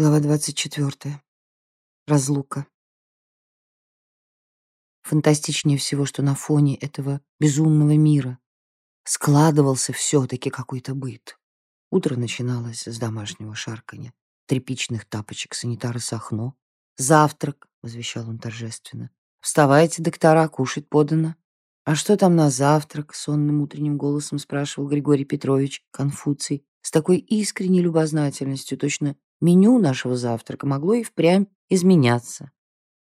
Глава 24. Разлука. Фантастичнее всего, что на фоне этого безумного мира складывался все-таки какой-то быт. Утро начиналось с домашнего шарканья, тряпичных тапочек санитара Сахно. «Завтрак», — возвещал он торжественно. «Вставайте, доктора, кушать подано». «А что там на завтрак?» — сонным утренним голосом спрашивал Григорий Петрович Конфуций с такой искренней любознательностью, точно Меню нашего завтрака могло и впрямь изменяться.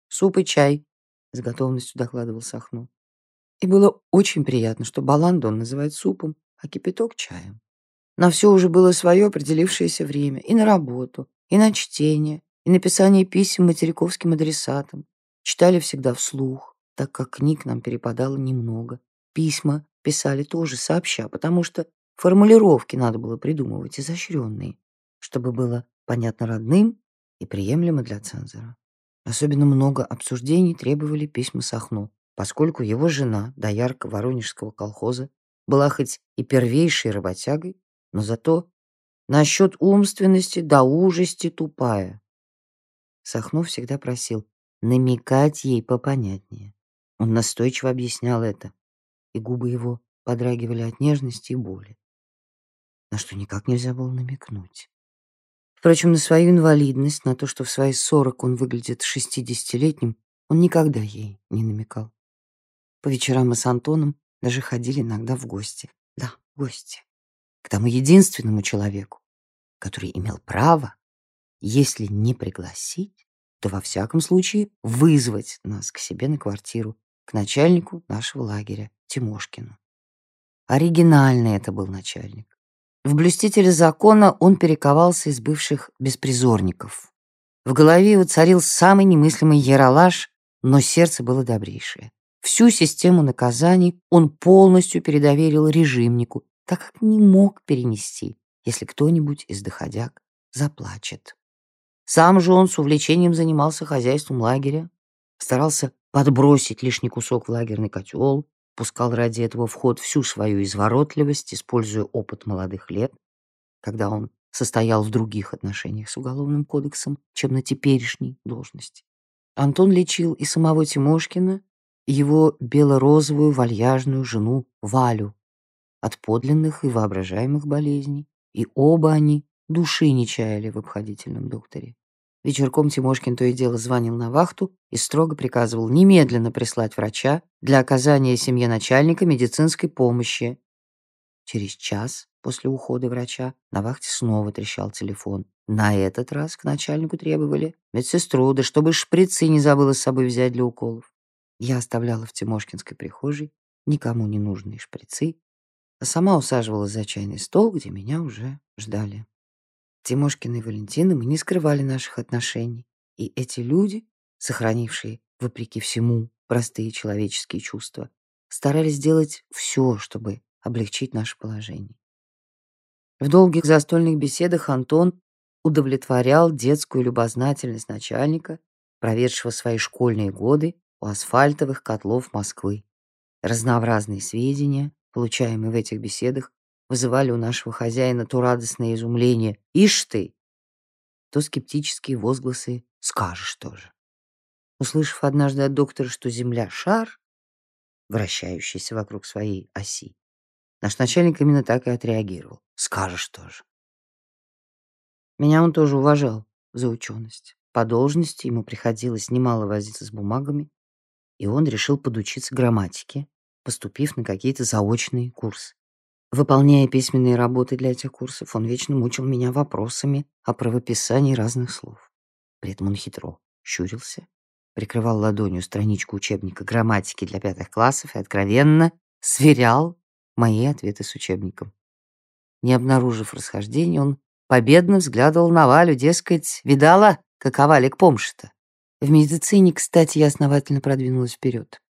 «Суп и чай», — с готовностью докладывал Сахно. И было очень приятно, что баланду он называет супом, а кипяток — чаем. На все уже было свое определившееся время и на работу, и на чтение, и написание писем материковским адресатам. Читали всегда вслух, так как книг нам перепадало немного. Письма писали тоже сообща, потому что формулировки надо было придумывать изощренные, чтобы было понятно родным и приемлемо для цензора. Особенно много обсуждений требовали письма Сахно, поскольку его жена, доярка Воронежского колхоза, была хоть и первейшей работягой, но зато насчет умственности до ужасти тупая. Сахно всегда просил намекать ей попонятнее. Он настойчиво объяснял это, и губы его подрагивали от нежности и боли, на что никак нельзя было намекнуть. Впрочем, на свою инвалидность, на то, что в свои сорок он выглядит шестидесятилетним, он никогда ей не намекал. По вечерам мы с Антоном даже ходили иногда в гости. Да, в гости. К тому единственному человеку, который имел право, если не пригласить, то во всяком случае вызвать нас к себе на квартиру, к начальнику нашего лагеря, Тимошкину. Оригинальный это был начальник. В блюстителе закона он перековался из бывших беспризорников. В голове его царил самый немыслимый яролаж, но сердце было добрейшее. Всю систему наказаний он полностью передоверил режимнику, так как не мог перенести, если кто-нибудь из доходяг заплачет. Сам же он с увлечением занимался хозяйством лагеря, старался подбросить лишний кусок в лагерный котел, пускал ради этого в ход всю свою изворотливость, используя опыт молодых лет, когда он состоял в других отношениях с Уголовным кодексом, чем на теперешней должности. Антон лечил и самого Тимошкина, и его бело-розовую вальяжную жену Валю от подлинных и воображаемых болезней, и оба они души не чаяли в обходительном докторе. Вечерком Тимошкин то и дело звонил на вахту и строго приказывал немедленно прислать врача для оказания семье начальника медицинской помощи. Через час после ухода врача на вахте снова трещал телефон. На этот раз к начальнику требовали медсестру, да чтобы шприцы не забыла с собой взять для уколов. Я оставляла в Тимошкинской прихожей никому не нужные шприцы, а сама усаживалась за чайный стол, где меня уже ждали. Тимошкина и Валентина мы не скрывали наших отношений, и эти люди, сохранившие, вопреки всему, простые человеческие чувства, старались сделать все, чтобы облегчить наше положение. В долгих застольных беседах Антон удовлетворял детскую любознательность начальника, проведшего свои школьные годы у асфальтовых котлов Москвы. Разнообразные сведения, получаемые в этих беседах, вызывали у нашего хозяина то радостное изумление «Ишь ты!», то скептические возгласы «Скажешь тоже». Услышав однажды от доктора, что Земля — шар, вращающийся вокруг своей оси, наш начальник именно так и отреагировал. «Скажешь тоже». Меня он тоже уважал за ученость. По должности ему приходилось немало возиться с бумагами, и он решил подучиться грамматике, поступив на какие-то заочные курсы. Выполняя письменные работы для этих курсов, он вечно мучил меня вопросами о правописании разных слов. При этом он хитро щурился, прикрывал ладонью страничку учебника грамматики для пятых классов и откровенно сверял мои ответы с учебником. Не обнаружив расхождений, он победно взглядывал на Валю, дескать, видала, какова Лик помши-то. В медицине, кстати, я основательно продвинулась вперед.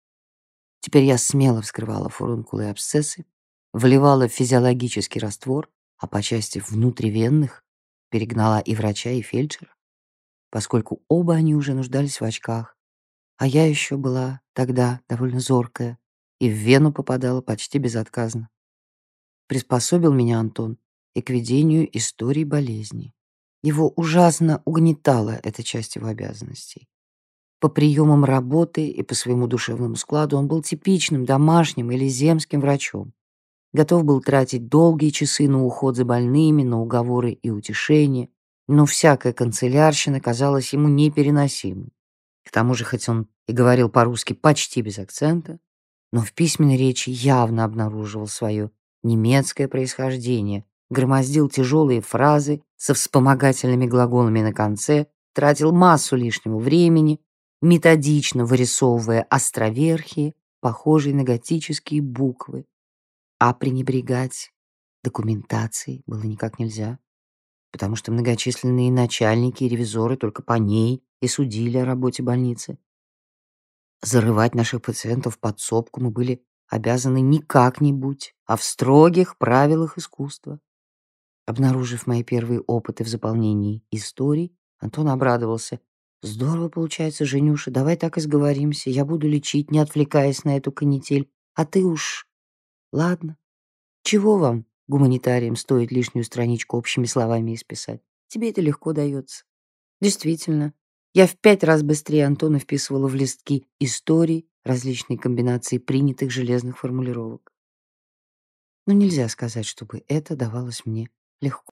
Теперь я смело вскрывала фурункулы и абсцессы, вливала в физиологический раствор, а по части внутривенных перегнала и врача, и фельдшера, поскольку оба они уже нуждались в очках, а я еще была тогда довольно зоркая и в вену попадала почти безотказно. Приспособил меня Антон и к ведению истории болезни. Его ужасно угнетала эта часть его обязанностей. По приемам работы и по своему душевному складу он был типичным домашним или земским врачом. Готов был тратить долгие часы на уход за больными, на уговоры и утешение, но всякая канцелярщина казалась ему непереносимой. К тому же, хоть он и говорил по-русски почти без акцента, но в письменной речи явно обнаруживал свое немецкое происхождение, громоздил тяжелые фразы со вспомогательными глаголами на конце, тратил массу лишнего времени, методично вырисовывая островерхие, похожие на готические буквы, а пренебрегать документацией было никак нельзя, потому что многочисленные начальники и ревизоры только по ней и судили о работе больницы. Зарывать наших пациентов под сопку мы были обязаны не как-нибудь, а в строгих правилах искусства. Обнаружив мои первые опыты в заполнении историй, Антон обрадовался. «Здорово получается, Женюша, давай так и сговоримся. Я буду лечить, не отвлекаясь на эту канитель. А ты уж Ладно. Чего вам, гуманитариям, стоит лишнюю страничку общими словами исписать? Тебе это легко дается. Действительно, я в пять раз быстрее Антона вписывала в листки истории различные комбинации принятых железных формулировок. Но нельзя сказать, чтобы это давалось мне легко.